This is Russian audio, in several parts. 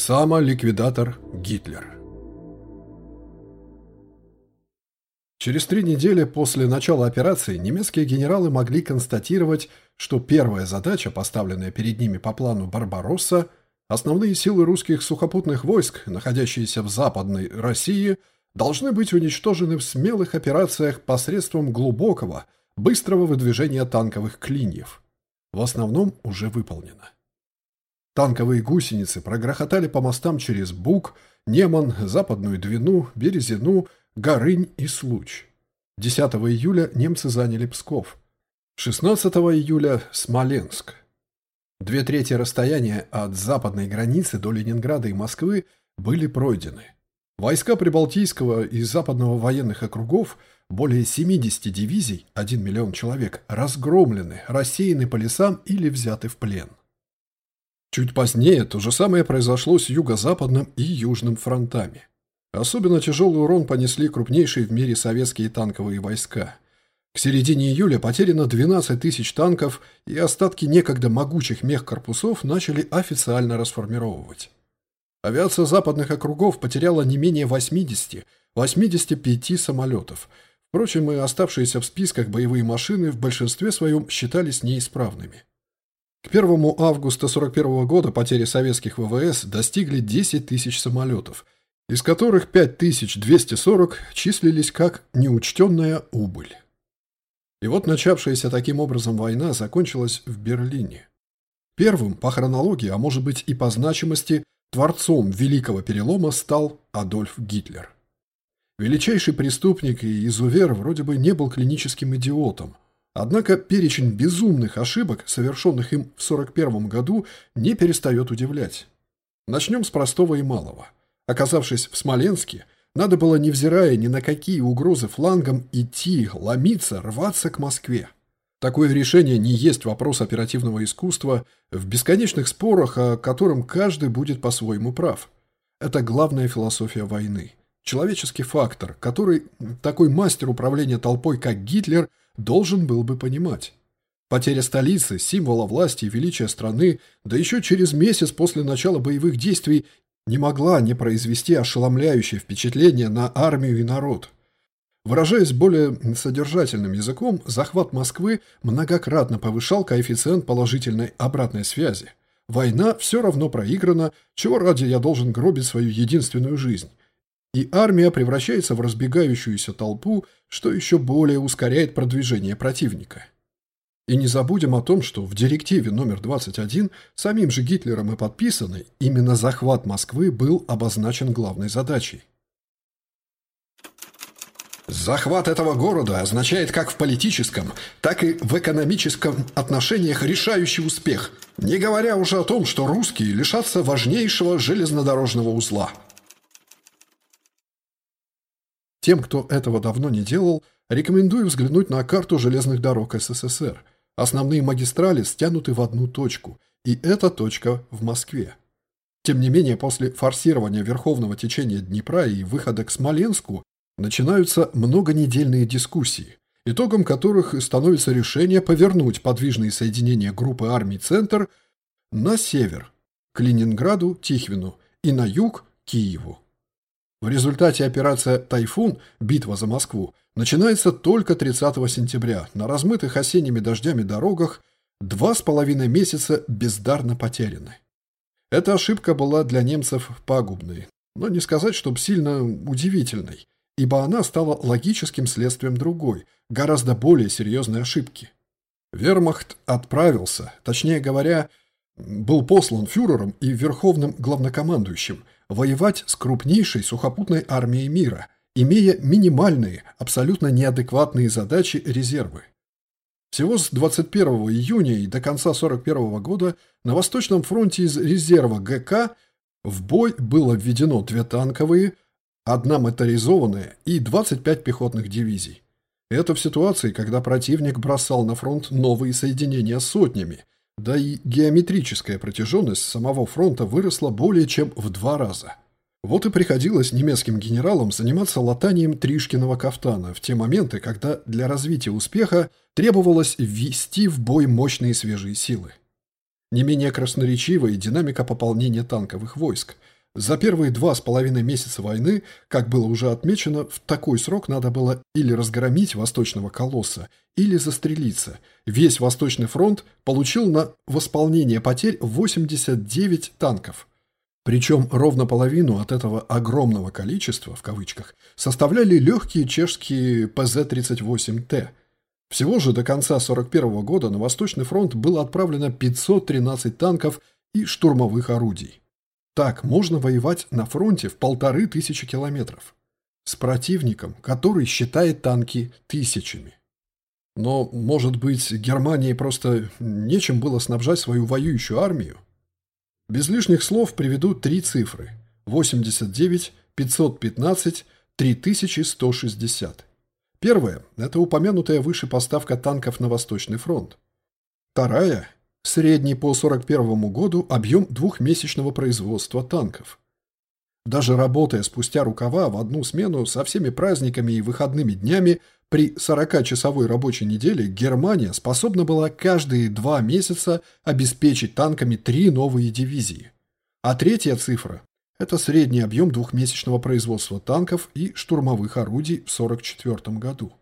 Самоликвидатор Гитлер Через три недели после начала операции немецкие генералы могли констатировать, что первая задача, поставленная перед ними по плану «Барбаросса», основные силы русских сухопутных войск, находящиеся в Западной России, должны быть уничтожены в смелых операциях посредством глубокого, быстрого выдвижения танковых клиньев. В основном уже выполнено. Танковые гусеницы прогрохотали по мостам через Буг, Неман, Западную Двину, Березину, Горынь и Случ. 10 июля немцы заняли Псков. 16 июля – Смоленск. Две трети расстояния от западной границы до Ленинграда и Москвы были пройдены. Войска Прибалтийского и Западного военных округов, более 70 дивизий, 1 миллион человек, разгромлены, рассеяны по лесам или взяты в плен. Чуть позднее то же самое произошло с юго-западным и южным фронтами. Особенно тяжелый урон понесли крупнейшие в мире советские танковые войска. К середине июля потеряно 12 тысяч танков, и остатки некогда могучих мехкорпусов начали официально расформировывать. Авиация западных округов потеряла не менее 80-85 самолетов. Впрочем, и оставшиеся в списках боевые машины в большинстве своем считались неисправными. К 1 августа 1941 года потери советских ВВС достигли 10 тысяч самолетов, из которых 5240 числились как неучтенная убыль. И вот начавшаяся таким образом война закончилась в Берлине. Первым по хронологии, а может быть и по значимости, творцом Великого Перелома стал Адольф Гитлер. Величайший преступник и изувер вроде бы не был клиническим идиотом – Однако перечень безумных ошибок, совершенных им в 1941 году, не перестает удивлять. Начнем с простого и малого. Оказавшись в Смоленске, надо было, невзирая ни на какие угрозы флангом, идти, ломиться, рваться к Москве. Такое решение не есть вопрос оперативного искусства в бесконечных спорах, о котором каждый будет по-своему прав. Это главная философия войны. Человеческий фактор, который такой мастер управления толпой, как Гитлер, должен был бы понимать. Потеря столицы, символа власти и величия страны, да еще через месяц после начала боевых действий, не могла не произвести ошеломляющее впечатление на армию и народ. Выражаясь более содержательным языком, захват Москвы многократно повышал коэффициент положительной обратной связи. Война все равно проиграна, чего ради я должен гробить свою единственную жизнь и армия превращается в разбегающуюся толпу, что еще более ускоряет продвижение противника. И не забудем о том, что в директиве номер 21 самим же Гитлером и подписанной именно захват Москвы был обозначен главной задачей. Захват этого города означает как в политическом, так и в экономическом отношениях решающий успех, не говоря уже о том, что русские лишатся важнейшего железнодорожного узла – тем, кто этого давно не делал, рекомендую взглянуть на карту железных дорог СССР. Основные магистрали стянуты в одну точку, и эта точка в Москве. Тем не менее, после форсирования верховного течения Днепра и выхода к Смоленску начинаются многонедельные дискуссии, итогом которых становится решение повернуть подвижные соединения группы армий «Центр» на север, к Ленинграду, Тихвину, и на юг, Киеву. В результате операция «Тайфун» «Битва за Москву» начинается только 30 сентября на размытых осенними дождями дорогах два с половиной месяца бездарно потеряны. Эта ошибка была для немцев пагубной, но не сказать, чтобы сильно удивительной, ибо она стала логическим следствием другой, гораздо более серьезной ошибки. Вермахт отправился, точнее говоря, был послан фюрером и верховным главнокомандующим – воевать с крупнейшей сухопутной армией мира, имея минимальные, абсолютно неадекватные задачи резервы. Всего с 21 июня и до конца 1941 года на Восточном фронте из резерва ГК в бой было введено две танковые, одна моторизованная и 25 пехотных дивизий. Это в ситуации, когда противник бросал на фронт новые соединения сотнями – да и геометрическая протяженность самого фронта выросла более чем в два раза. Вот и приходилось немецким генералам заниматься латанием Тришкиного кафтана в те моменты, когда для развития успеха требовалось ввести в бой мощные свежие силы. Не менее красноречивая динамика пополнения танковых войск. За первые два с половиной месяца войны, как было уже отмечено, в такой срок надо было или разгромить Восточного колосса, или застрелиться. Весь Восточный фронт получил на восполнение потерь 89 танков. Причем ровно половину от этого огромного количества, в кавычках, составляли легкие чешские ПЗ-38Т. Всего же до конца 1941 года на Восточный фронт было отправлено 513 танков и штурмовых орудий. Так можно воевать на фронте в полторы тысячи километров. С противником, который считает танки тысячами. Но, может быть, Германии просто нечем было снабжать свою воюющую армию? Без лишних слов приведу три цифры. 89, 515, 3160. Первая – это упомянутая выше поставка танков на Восточный фронт. Вторая – средний по 1941 году объем двухмесячного производства танков. Даже работая спустя рукава в одну смену со всеми праздниками и выходными днями при 40-часовой рабочей неделе Германия способна была каждые два месяца обеспечить танками три новые дивизии. А третья цифра это средний объем двухмесячного производства танков и штурмовых орудий в 1944 году.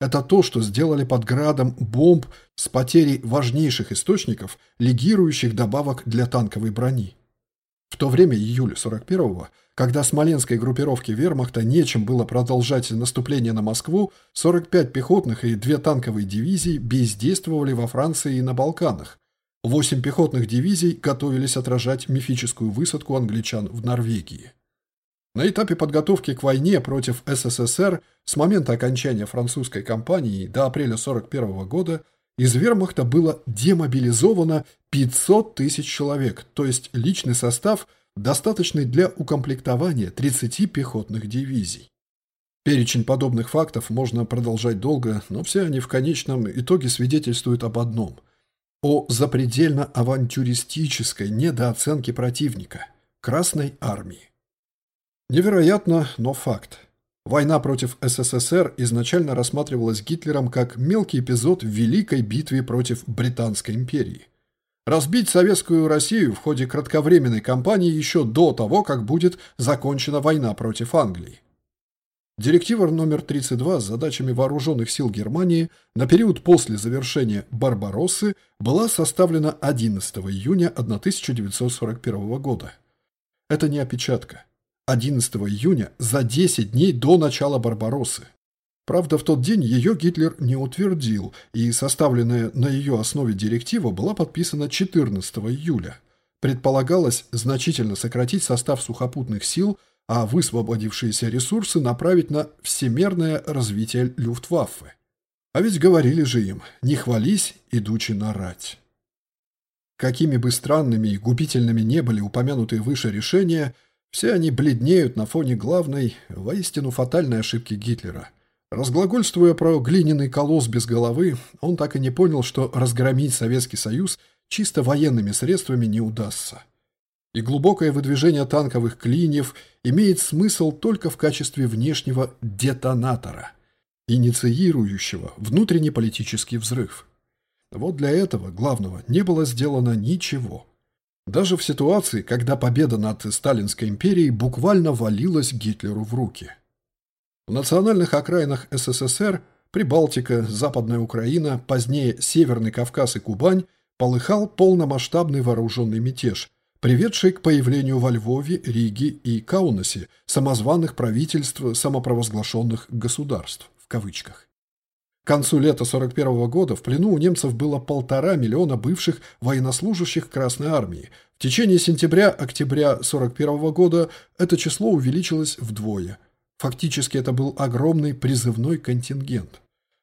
Это то, что сделали под градом бомб с потерей важнейших источников, легирующих добавок для танковой брони. В то время, июля 41-го, когда смоленской группировке вермахта нечем было продолжать наступление на Москву, 45 пехотных и две танковые дивизии бездействовали во Франции и на Балканах, Восемь пехотных дивизий готовились отражать мифическую высадку англичан в Норвегии. На этапе подготовки к войне против СССР с момента окончания французской кампании до апреля 1941 года из вермахта было демобилизовано 500 тысяч человек, то есть личный состав, достаточный для укомплектования 30 пехотных дивизий. Перечень подобных фактов можно продолжать долго, но все они в конечном итоге свидетельствуют об одном – о запредельно авантюристической недооценке противника – Красной Армии. Невероятно, но факт. Война против СССР изначально рассматривалась Гитлером как мелкий эпизод в Великой битве против Британской империи. Разбить советскую Россию в ходе кратковременной кампании еще до того, как будет закончена война против Англии. Директива номер 32 с задачами вооруженных сил Германии на период после завершения «Барбароссы» была составлена 11 июня 1941 года. Это не опечатка. 11 июня за 10 дней до начала «Барбароссы». Правда, в тот день ее Гитлер не утвердил, и составленная на ее основе директива была подписана 14 июля. Предполагалось значительно сократить состав сухопутных сил – а высвободившиеся ресурсы направить на всемерное развитие Люфтваффе. А ведь говорили же им, не хвались, идучи нарать. Какими бы странными и губительными не были упомянутые выше решения, все они бледнеют на фоне главной, воистину фатальной ошибки Гитлера. Разглагольствуя про глиняный колосс без головы, он так и не понял, что разгромить Советский Союз чисто военными средствами не удастся и глубокое выдвижение танковых клиньев имеет смысл только в качестве внешнего детонатора, инициирующего внутренний политический взрыв. Вот для этого, главного, не было сделано ничего. Даже в ситуации, когда победа над Сталинской империей буквально валилась Гитлеру в руки. В национальных окраинах СССР Прибалтика, Западная Украина, позднее Северный Кавказ и Кубань полыхал полномасштабный вооруженный мятеж – приведший к появлению во Львове, Риге и Каунасе самозваных правительств самопровозглашенных государств, в кавычках. К концу лета 1941 года в плену у немцев было полтора миллиона бывших военнослужащих Красной Армии. В течение сентября-октября 1941 года это число увеличилось вдвое. Фактически это был огромный призывной контингент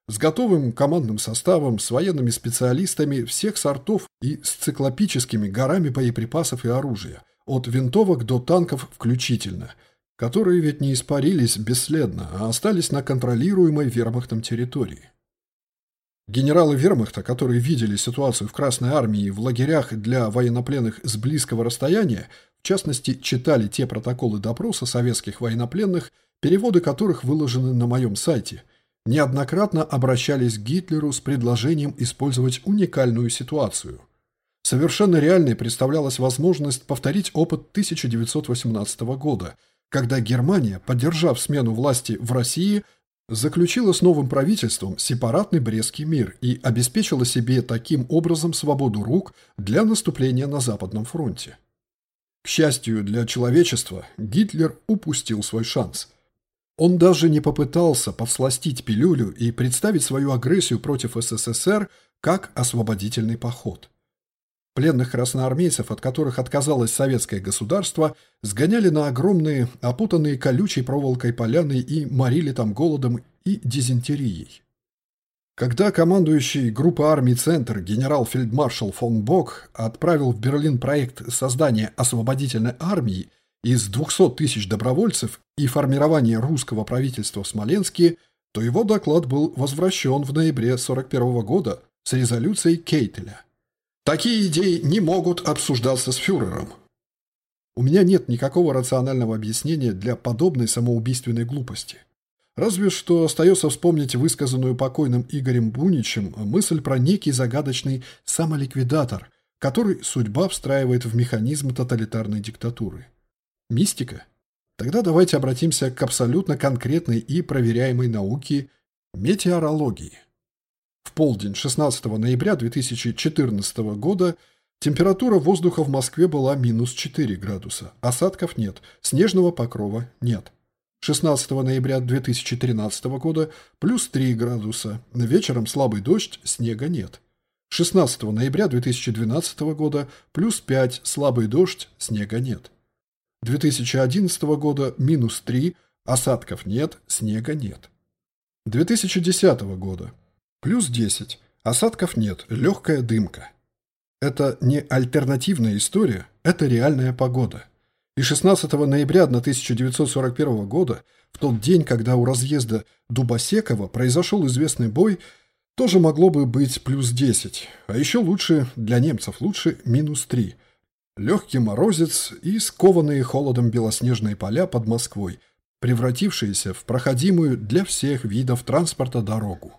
с готовым командным составом, с военными специалистами всех сортов и с циклопическими горами боеприпасов и оружия, от винтовок до танков включительно, которые ведь не испарились бесследно, а остались на контролируемой вермахтом территории. Генералы вермахта, которые видели ситуацию в Красной армии в лагерях для военнопленных с близкого расстояния, в частности, читали те протоколы допроса советских военнопленных, переводы которых выложены на моем сайте – неоднократно обращались к Гитлеру с предложением использовать уникальную ситуацию. Совершенно реальной представлялась возможность повторить опыт 1918 года, когда Германия, поддержав смену власти в России, заключила с новым правительством сепаратный Брестский мир и обеспечила себе таким образом свободу рук для наступления на Западном фронте. К счастью для человечества, Гитлер упустил свой шанс. Он даже не попытался подсластить пилюлю и представить свою агрессию против СССР как освободительный поход. Пленных красноармейцев, от которых отказалось советское государство, сгоняли на огромные, опутанные колючей проволокой поляны и морили там голодом и дизентерией. Когда командующий группы армий «Центр» генерал-фельдмаршал фон Бок отправил в Берлин проект создания освободительной армии из 200 тысяч добровольцев и формирования русского правительства в Смоленске, то его доклад был возвращен в ноябре 1941 года с резолюцией Кейтеля. Такие идеи не могут обсуждаться с фюрером. У меня нет никакого рационального объяснения для подобной самоубийственной глупости. Разве что остается вспомнить высказанную покойным Игорем Буничем мысль про некий загадочный самоликвидатор, который судьба встраивает в механизм тоталитарной диктатуры. Мистика? Тогда давайте обратимся к абсолютно конкретной и проверяемой науке метеорологии. В полдень 16 ноября 2014 года температура воздуха в Москве была минус 4 градуса, осадков нет, снежного покрова нет. 16 ноября 2013 года плюс 3 градуса, вечером слабый дождь, снега нет. 16 ноября 2012 года плюс 5, слабый дождь, снега нет. 2011 года минус 3, осадков нет, снега нет. 2010 года Плюс 10. Осадков нет, легкая дымка. Это не альтернативная история, это реальная погода. И 16 ноября 1941 года, в тот день, когда у разъезда Дубосекова произошел известный бой, тоже могло бы быть плюс 10, а еще лучше, для немцев лучше, минус 3. Легкий морозец и скованные холодом белоснежные поля под Москвой, превратившиеся в проходимую для всех видов транспорта дорогу.